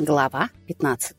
Глава 15.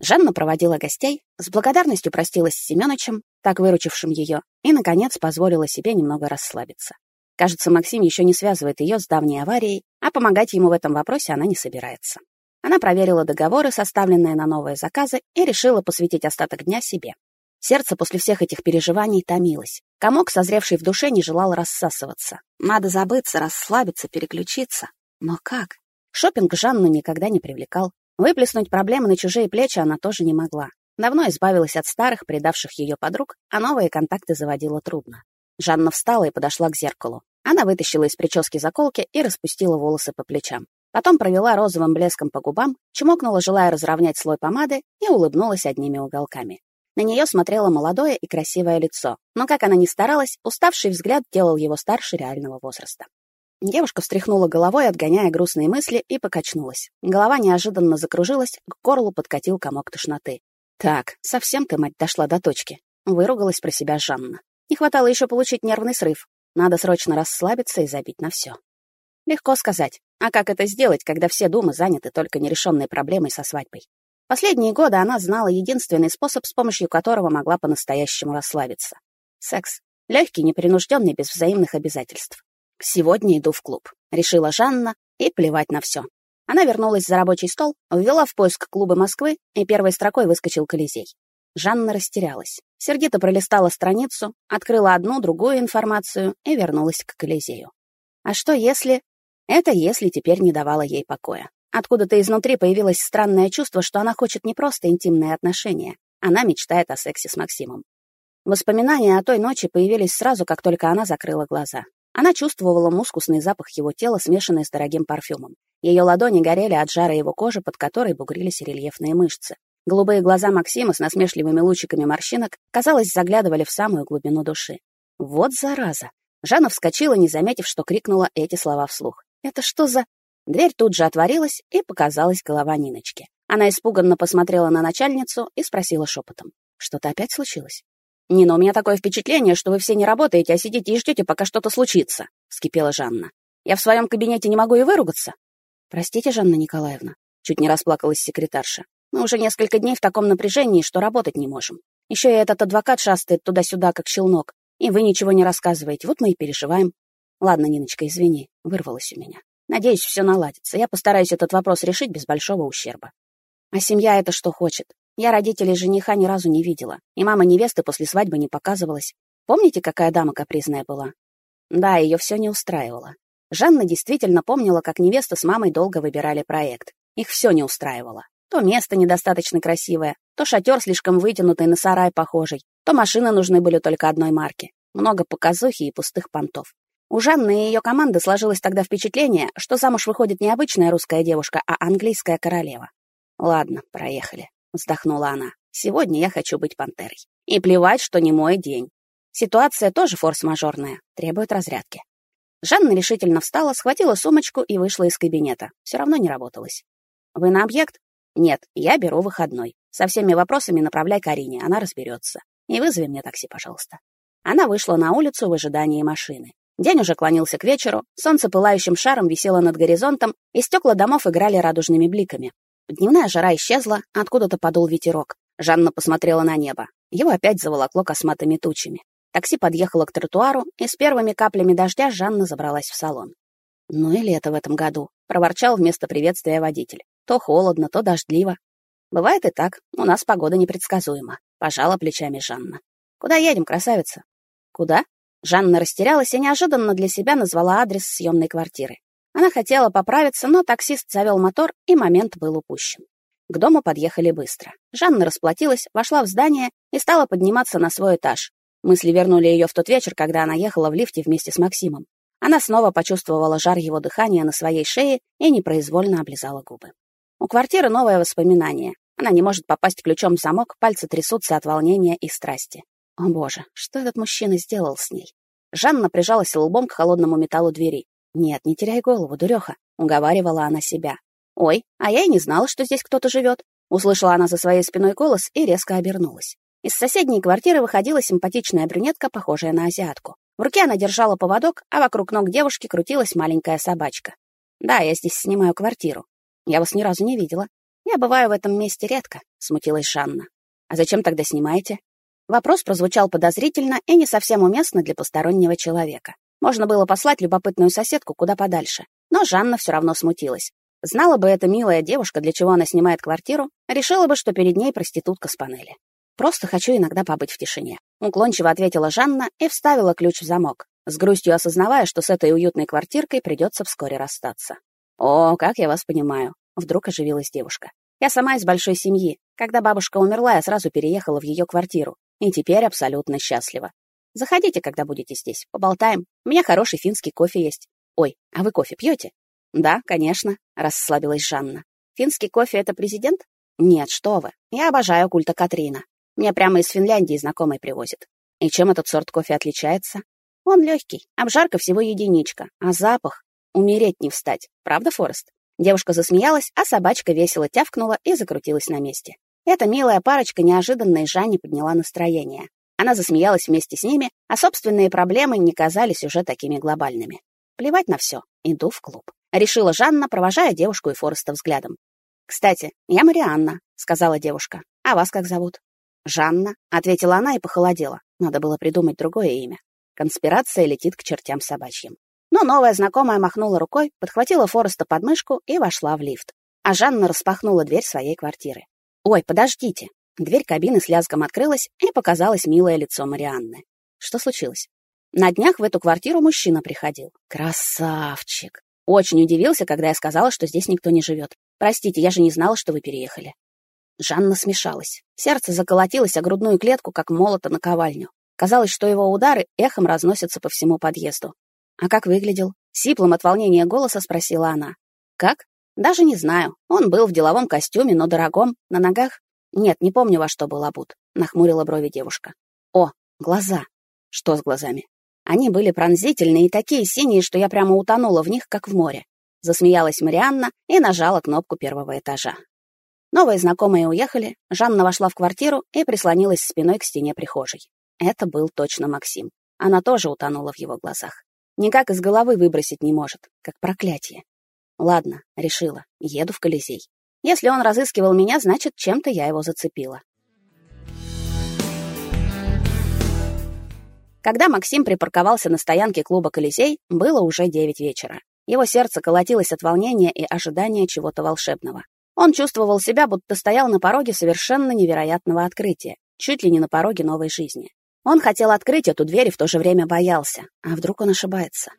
Жанна проводила гостей, с благодарностью простилась с Семёнычем, так выручившим ее, и, наконец, позволила себе немного расслабиться. Кажется, Максим еще не связывает ее с давней аварией, а помогать ему в этом вопросе она не собирается. Она проверила договоры, составленные на новые заказы, и решила посвятить остаток дня себе. Сердце после всех этих переживаний томилось. Комок, созревший в душе, не желал рассасываться. Надо забыться, расслабиться, переключиться. Но как? Шопинг Жанну никогда не привлекал. Выплеснуть проблемы на чужие плечи она тоже не могла. Давно избавилась от старых, предавших ее подруг, а новые контакты заводила трудно. Жанна встала и подошла к зеркалу. Она вытащила из прически заколки и распустила волосы по плечам. Потом провела розовым блеском по губам, чмокнула, желая разровнять слой помады, и улыбнулась одними уголками. На нее смотрело молодое и красивое лицо, но, как она ни старалась, уставший взгляд делал его старше реального возраста. Девушка встряхнула головой, отгоняя грустные мысли, и покачнулась. Голова неожиданно закружилась, к горлу подкатил комок тошноты. «Так, совсем ты, мать, дошла до точки», — выругалась про себя Жанна. «Не хватало еще получить нервный срыв. Надо срочно расслабиться и забить на все». Легко сказать. А как это сделать, когда все думы заняты только нерешенной проблемой со свадьбой? Последние годы она знала единственный способ, с помощью которого могла по-настоящему расслабиться. Секс. Легкий, непринужденный, без взаимных обязательств. «Сегодня иду в клуб», — решила Жанна, и плевать на все. Она вернулась за рабочий стол, ввела в поиск клуба Москвы, и первой строкой выскочил Колизей. Жанна растерялась. Сердито пролистала страницу, открыла одну, другую информацию и вернулась к Колизею. А что если... Это если теперь не давало ей покоя. Откуда-то изнутри появилось странное чувство, что она хочет не просто интимные отношения. Она мечтает о сексе с Максимом. Воспоминания о той ночи появились сразу, как только она закрыла глаза. Она чувствовала мускусный запах его тела, смешанный с дорогим парфюмом. Ее ладони горели от жара его кожи, под которой бугрились рельефные мышцы. Голубые глаза Максима с насмешливыми лучиками морщинок, казалось, заглядывали в самую глубину души. Вот зараза! Жанна вскочила, не заметив, что крикнула эти слова вслух. «Это что за...» Дверь тут же отворилась, и показалась голова Ниночки. Она испуганно посмотрела на начальницу и спросила шепотом. «Что-то опять случилось?» «Нина, у меня такое впечатление, что вы все не работаете, а сидите и ждете, пока что-то случится», — вскипела Жанна. «Я в своем кабинете не могу и выругаться». «Простите, Жанна Николаевна», — чуть не расплакалась секретарша. «Мы уже несколько дней в таком напряжении, что работать не можем. Еще и этот адвокат шастает туда-сюда, как щелнок, и вы ничего не рассказываете, вот мы и переживаем». «Ладно, Ниночка, извини, вырвалось у меня. Надеюсь, все наладится. Я постараюсь этот вопрос решить без большого ущерба». «А семья это что хочет? Я родителей жениха ни разу не видела, и мама невесты после свадьбы не показывалась. Помните, какая дама капризная была? Да, ее все не устраивало. Жанна действительно помнила, как невеста с мамой долго выбирали проект. Их все не устраивало. То место недостаточно красивое, то шатер слишком вытянутый на сарай похожий, то машины нужны были только одной марки. Много показухи и пустых понтов. У Жанны и ее команды сложилось тогда впечатление, что замуж выходит не обычная русская девушка, а английская королева. Ладно, проехали. — вздохнула она. «Сегодня я хочу быть пантерой. И плевать, что не мой день. Ситуация тоже форс-мажорная, требует разрядки». Жанна решительно встала, схватила сумочку и вышла из кабинета. Все равно не работалось. «Вы на объект?» «Нет, я беру выходной. Со всеми вопросами направляй Карине, она разберется. И вызови мне такси, пожалуйста». Она вышла на улицу в ожидании машины. День уже клонился к вечеру, солнце пылающим шаром висело над горизонтом, и стекла домов играли радужными бликами. Дневная жара исчезла, откуда-то подул ветерок. Жанна посмотрела на небо. Его опять заволокло косматыми тучами. Такси подъехало к тротуару, и с первыми каплями дождя Жанна забралась в салон. «Ну и лето в этом году», — проворчал вместо приветствия водитель. «То холодно, то дождливо». «Бывает и так, у нас погода непредсказуема», — пожала плечами Жанна. «Куда едем, красавица?» «Куда?» Жанна растерялась и неожиданно для себя назвала адрес съемной квартиры. Она хотела поправиться, но таксист завел мотор, и момент был упущен. К дому подъехали быстро. Жанна расплатилась, вошла в здание и стала подниматься на свой этаж. Мысли вернули ее в тот вечер, когда она ехала в лифте вместе с Максимом. Она снова почувствовала жар его дыхания на своей шее и непроизвольно облизала губы. У квартиры новое воспоминание. Она не может попасть ключом в замок, пальцы трясутся от волнения и страсти. О боже, что этот мужчина сделал с ней? Жанна прижалась лбом к холодному металлу двери. «Нет, не теряй голову, дуреха», — уговаривала она себя. «Ой, а я и не знала, что здесь кто-то живет», — услышала она за своей спиной голос и резко обернулась. Из соседней квартиры выходила симпатичная брюнетка, похожая на азиатку. В руке она держала поводок, а вокруг ног девушки крутилась маленькая собачка. «Да, я здесь снимаю квартиру». Я вас ни разу не видела. Я бываю в этом месте редко, смутилась Жанна. А зачем тогда снимаете? Вопрос прозвучал подозрительно и не совсем уместно для постороннего человека. Можно было послать любопытную соседку куда подальше, но Жанна все равно смутилась. Знала бы эта милая девушка, для чего она снимает квартиру, решила бы, что перед ней проститутка с панели. «Просто хочу иногда побыть в тишине», — уклончиво ответила Жанна и вставила ключ в замок, с грустью осознавая, что с этой уютной квартиркой придется вскоре расстаться. «О, как я вас понимаю», — вдруг оживилась девушка. «Я сама из большой семьи. Когда бабушка умерла, я сразу переехала в ее квартиру. И теперь абсолютно счастлива. Заходите, когда будете здесь, поболтаем. У меня хороший финский кофе есть. Ой, а вы кофе пьете? Да, конечно, расслабилась Жанна. Финский кофе это президент? Нет, что вы. Я обожаю культа Катрина. Меня прямо из Финляндии знакомый привозит. И чем этот сорт кофе отличается? Он легкий, обжарка всего единичка, а запах умереть не встать. Правда, Форест? Девушка засмеялась, а собачка весело тявкнула и закрутилась на месте. Эта милая парочка неожиданно и Жанне подняла настроение. Она засмеялась вместе с ними, а собственные проблемы не казались уже такими глобальными. Плевать на все, иду в клуб. Решила Жанна, провожая девушку и Фореста взглядом. «Кстати, я Марианна», — сказала девушка. «А вас как зовут?» «Жанна», — ответила она и похолодела. Надо было придумать другое имя. Конспирация летит к чертям собачьим. Но новая знакомая махнула рукой, подхватила Фореста под мышку и вошла в лифт. А Жанна распахнула дверь своей квартиры. «Ой, подождите!» Дверь кабины с лязгом открылась, и показалось милое лицо Марианны. Что случилось? На днях в эту квартиру мужчина приходил. Красавчик! Очень удивился, когда я сказала, что здесь никто не живет. Простите, я же не знала, что вы переехали. Жанна смешалась. Сердце заколотилось о грудную клетку, как молото на ковальню. Казалось, что его удары эхом разносятся по всему подъезду. «А как выглядел?» Сиплым от волнения голоса спросила она. «Как? Даже не знаю. Он был в деловом костюме, но дорогом, на ногах. Нет, не помню, во что был обут», — нахмурила брови девушка. «О, глаза!» «Что с глазами?» Они были пронзительные и такие синие, что я прямо утонула в них, как в море. Засмеялась Марианна и нажала кнопку первого этажа. Новые знакомые уехали, Жанна вошла в квартиру и прислонилась спиной к стене прихожей. Это был точно Максим. Она тоже утонула в его глазах. Никак из головы выбросить не может, как проклятие. Ладно, решила, еду в Колизей. Если он разыскивал меня, значит, чем-то я его зацепила. Когда Максим припарковался на стоянке клуба «Колизей», было уже девять вечера. Его сердце колотилось от волнения и ожидания чего-то волшебного. Он чувствовал себя, будто стоял на пороге совершенно невероятного открытия, чуть ли не на пороге новой жизни. Он хотел открыть эту дверь и в то же время боялся. А вдруг он ошибается?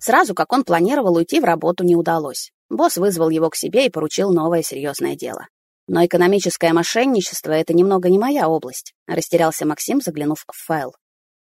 Сразу, как он планировал уйти в работу, не удалось. Босс вызвал его к себе и поручил новое серьезное дело. Но экономическое мошенничество — это немного не моя область, растерялся Максим, заглянув в файл.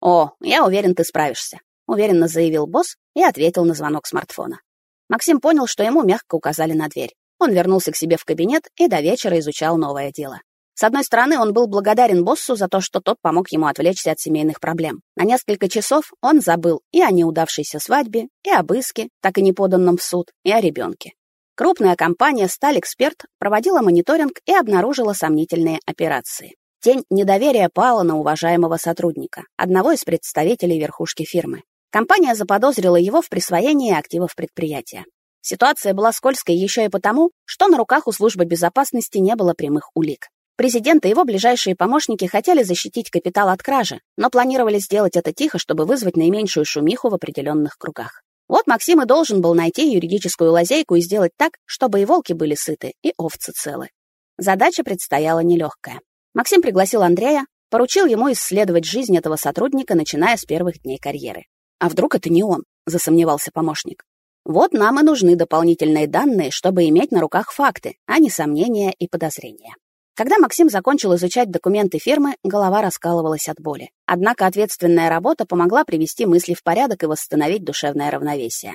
«О, я уверен, ты справишься», — уверенно заявил босс и ответил на звонок смартфона. Максим понял, что ему мягко указали на дверь. Он вернулся к себе в кабинет и до вечера изучал новое дело. С одной стороны, он был благодарен боссу за то, что тот помог ему отвлечься от семейных проблем. На несколько часов он забыл и о неудавшейся свадьбе, и об иске, так и не поданном в суд, и о ребенке. Крупная компания «Сталь Эксперт» проводила мониторинг и обнаружила сомнительные операции. Тень недоверия пала на уважаемого сотрудника, одного из представителей верхушки фирмы. Компания заподозрила его в присвоении активов предприятия. Ситуация была скользкой еще и потому, что на руках у службы безопасности не было прямых улик. Президент и его ближайшие помощники хотели защитить капитал от кражи, но планировали сделать это тихо, чтобы вызвать наименьшую шумиху в определенных кругах. Вот Максим и должен был найти юридическую лазейку и сделать так, чтобы и волки были сыты, и овцы целы. Задача предстояла нелегкая. Максим пригласил Андрея, поручил ему исследовать жизнь этого сотрудника, начиная с первых дней карьеры. «А вдруг это не он?» — засомневался помощник. «Вот нам и нужны дополнительные данные, чтобы иметь на руках факты, а не сомнения и подозрения». Когда Максим закончил изучать документы фирмы, голова раскалывалась от боли. Однако ответственная работа помогла привести мысли в порядок и восстановить душевное равновесие.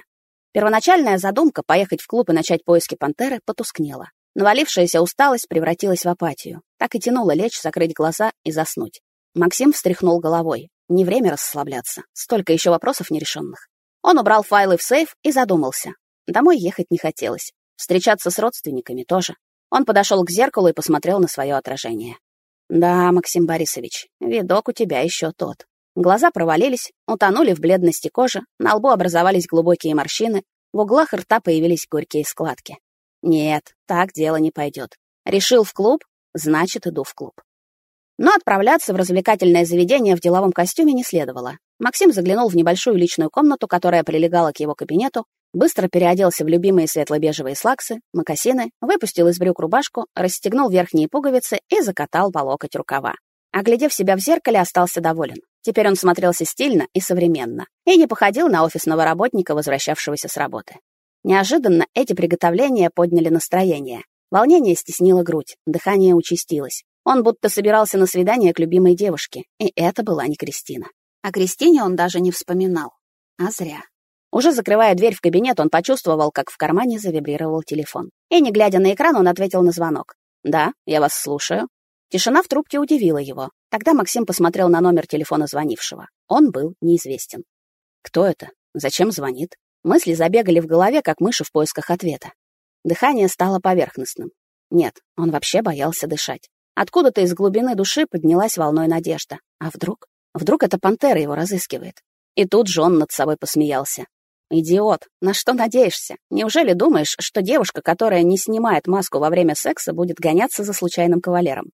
Первоначальная задумка поехать в клуб и начать поиски пантеры потускнела. Навалившаяся усталость превратилась в апатию. Так и тянуло лечь, закрыть глаза и заснуть. Максим встряхнул головой. Не время расслабляться. Столько еще вопросов нерешенных. Он убрал файлы в сейф и задумался. Домой ехать не хотелось. Встречаться с родственниками тоже. Он подошел к зеркалу и посмотрел на свое отражение. «Да, Максим Борисович, видок у тебя еще тот. Глаза провалились, утонули в бледности кожи, на лбу образовались глубокие морщины, в углах рта появились горькие складки. Нет, так дело не пойдет. Решил в клуб, значит, иду в клуб. Но отправляться в развлекательное заведение в деловом костюме не следовало. Максим заглянул в небольшую личную комнату, которая прилегала к его кабинету, быстро переоделся в любимые светло-бежевые слаксы, мокасины, выпустил из брюк рубашку, расстегнул верхние пуговицы и закатал по локоть рукава. Оглядев себя в зеркале, остался доволен. Теперь он смотрелся стильно и современно, и не походил на офисного работника, возвращавшегося с работы. Неожиданно эти приготовления подняли настроение. Волнение стеснило грудь, дыхание участилось. Он будто собирался на свидание к любимой девушке, и это была не Кристина. О Кристине он даже не вспоминал. А зря. Уже закрывая дверь в кабинет, он почувствовал, как в кармане завибрировал телефон. И, не глядя на экран, он ответил на звонок. «Да, я вас слушаю». Тишина в трубке удивила его. Тогда Максим посмотрел на номер телефона звонившего. Он был неизвестен. Кто это? Зачем звонит? Мысли забегали в голове, как мыши в поисках ответа. Дыхание стало поверхностным. Нет, он вообще боялся дышать. Откуда-то из глубины души поднялась волной надежда. А вдруг? Вдруг эта пантера его разыскивает? И тут же над собой посмеялся. «Идиот, на что надеешься? Неужели думаешь, что девушка, которая не снимает маску во время секса, будет гоняться за случайным кавалером?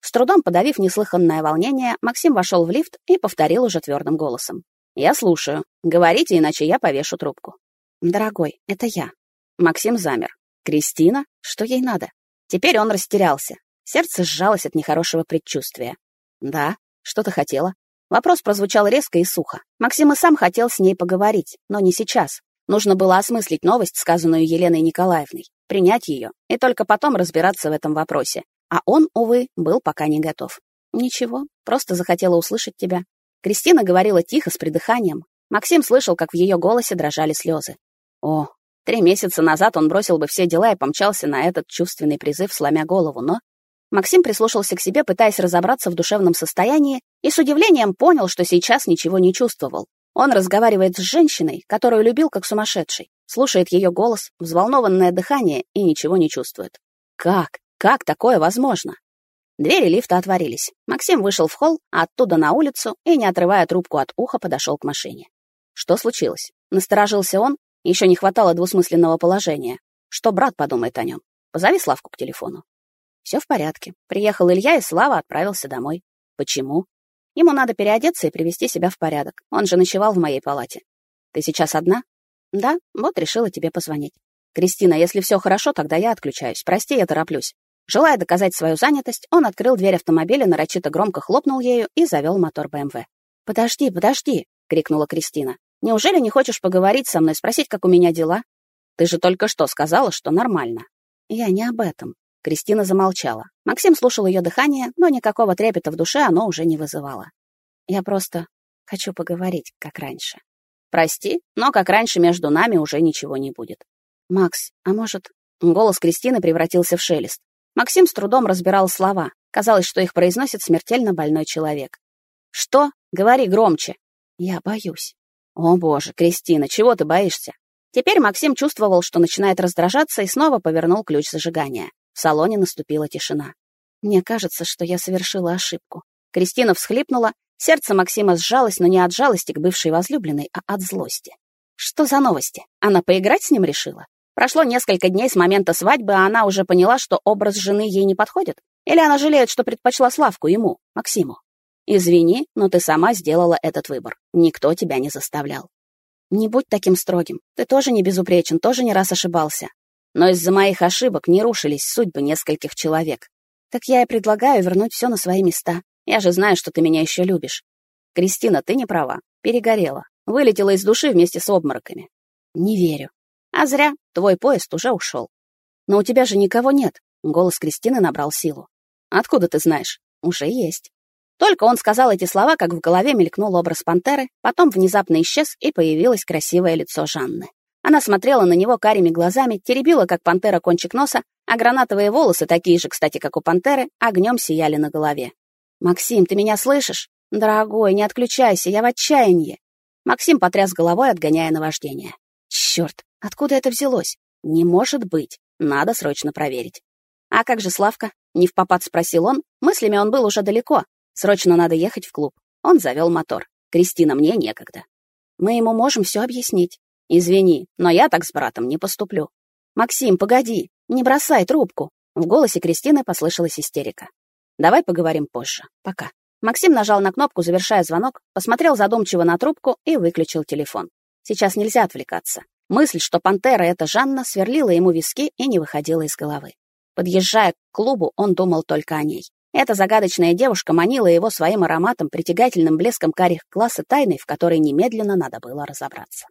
С трудом подавив неслыханное волнение, Максим вошел в лифт и повторил уже твердым голосом. «Я слушаю. Говорите, иначе я повешу трубку». «Дорогой, это я». Максим замер. «Кристина? Что ей надо?» Теперь он растерялся. Сердце сжалось от нехорошего предчувствия. «Да, что ты хотела?» Вопрос прозвучал резко и сухо. Максим и сам хотел с ней поговорить, но не сейчас. Нужно было осмыслить новость, сказанную Еленой Николаевной, принять ее и только потом разбираться в этом вопросе. А он, увы, был пока не готов. Ничего, просто захотела услышать тебя. Кристина говорила тихо, с придыханием. Максим слышал, как в ее голосе дрожали слезы. О, три месяца назад он бросил бы все дела и помчался на этот чувственный призыв, сломя голову, но... Максим прислушался к себе, пытаясь разобраться в душевном состоянии, и с удивлением понял, что сейчас ничего не чувствовал. Он разговаривает с женщиной, которую любил как сумасшедший, слушает ее голос, взволнованное дыхание и ничего не чувствует. Как? Как такое возможно? Двери лифта отворились. Максим вышел в холл, а оттуда на улицу и, не отрывая трубку от уха, подошел к машине. Что случилось? Насторожился он, еще не хватало двусмысленного положения. Что брат подумает о нем? Позови Славку к телефону. Все в порядке. Приехал Илья, и Слава отправился домой. Почему? Ему надо переодеться и привести себя в порядок. Он же ночевал в моей палате. Ты сейчас одна? Да, вот решила тебе позвонить. Кристина, если все хорошо, тогда я отключаюсь. Прости, я тороплюсь. Желая доказать свою занятость, он открыл дверь автомобиля, нарочито громко хлопнул ею и завел мотор БМВ. «Подожди, подожди!» — крикнула Кристина. «Неужели не хочешь поговорить со мной, спросить, как у меня дела? Ты же только что сказала, что нормально». «Я не об этом». Кристина замолчала. Максим слушал ее дыхание, но никакого трепета в душе оно уже не вызывало. «Я просто хочу поговорить, как раньше». «Прости, но как раньше между нами уже ничего не будет». «Макс, а может...» Голос Кристины превратился в шелест. Максим с трудом разбирал слова. Казалось, что их произносит смертельно больной человек. «Что? Говори громче». «Я боюсь». «О, боже, Кристина, чего ты боишься?» Теперь Максим чувствовал, что начинает раздражаться, и снова повернул ключ зажигания. В салоне наступила тишина. «Мне кажется, что я совершила ошибку». Кристина всхлипнула, сердце Максима сжалось, но не от жалости к бывшей возлюбленной, а от злости. Что за новости? Она поиграть с ним решила? Прошло несколько дней с момента свадьбы, а она уже поняла, что образ жены ей не подходит? Или она жалеет, что предпочла Славку ему, Максиму? Извини, но ты сама сделала этот выбор. Никто тебя не заставлял. Не будь таким строгим. Ты тоже не безупречен, тоже не раз ошибался. Но из-за моих ошибок не рушились судьбы нескольких человек. Так я и предлагаю вернуть все на свои места. Я же знаю, что ты меня еще любишь. Кристина, ты не права. Перегорела. Вылетела из души вместе с обмороками. Не верю. А зря, твой поезд уже ушел. Но у тебя же никого нет. Голос Кристины набрал силу. Откуда ты знаешь? Уже есть. Только он сказал эти слова, как в голове мелькнул образ пантеры, потом внезапно исчез, и появилось красивое лицо Жанны. Она смотрела на него карими глазами, теребила, как пантера, кончик носа, а гранатовые волосы, такие же, кстати, как у пантеры, огнем сияли на голове. «Максим, ты меня слышишь? Дорогой, не отключайся, я в отчаянии!» Максим потряс головой, отгоняя наваждение. «Черт, Откуда это взялось? Не может быть. Надо срочно проверить. А как же Славка? Не в попад спросил он. Мыслями он был уже далеко. Срочно надо ехать в клуб. Он завел мотор. Кристина, мне некогда. Мы ему можем все объяснить. Извини, но я так с братом не поступлю. Максим, погоди, не бросай трубку. В голосе Кристины послышалась истерика. Давай поговорим позже. Пока. Максим нажал на кнопку, завершая звонок, посмотрел задумчиво на трубку и выключил телефон. Сейчас нельзя отвлекаться. Мысль, что пантера — это Жанна, сверлила ему виски и не выходила из головы. Подъезжая к клубу, он думал только о ней. Эта загадочная девушка манила его своим ароматом, притягательным блеском карих глаз и тайной, в которой немедленно надо было разобраться.